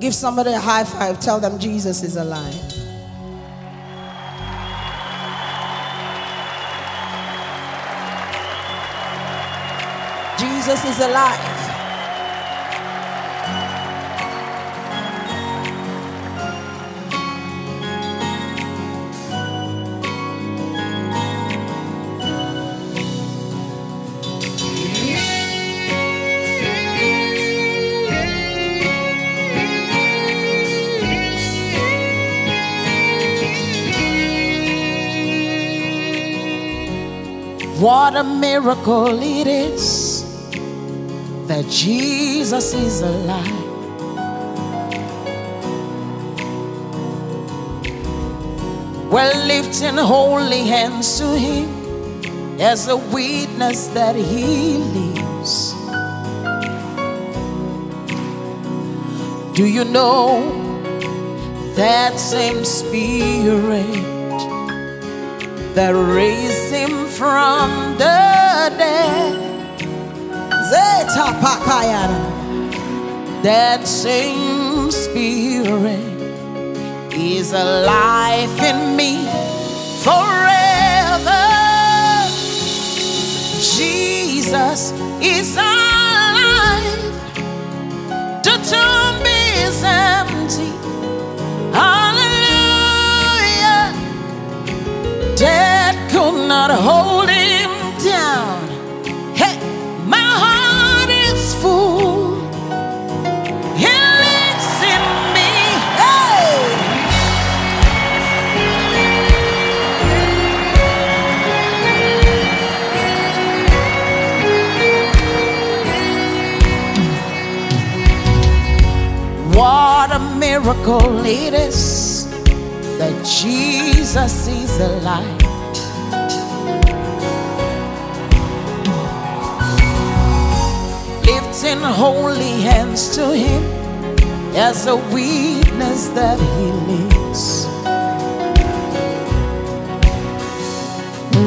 Give somebody a high five. Tell them Jesus is alive. Jesus is alive. What a miracle it is that Jesus is alive. We're lifting holy hands to Him as a witness that He lives. Do you know that same Spirit that raised Him from the dead? That same Spirit is alive in me forever. Jesus is alive. Miracle it is that Jesus is alive. Lifting holy hands to Him as a witness that He lives.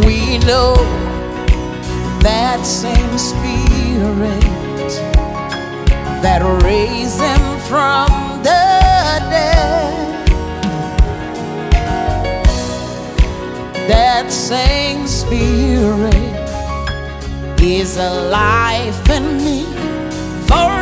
We know that same Spirit that raised him from That same spirit is alive in me forever.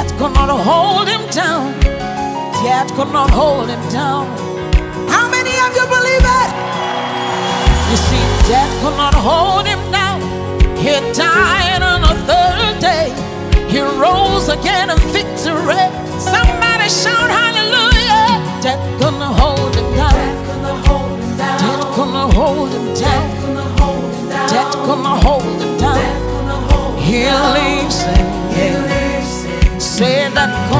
Death could not hold him down. Death could not hold him down. How many of you believe it? You see, death could not hold him down. He died on the third day. He rose again in victory. Somebody shout hallelujah. Death could not hold him down. Gonna hold him down. Death could not hold him down. Gonna hold him down. Death could not hold him down. Gonna hold him He lives Say that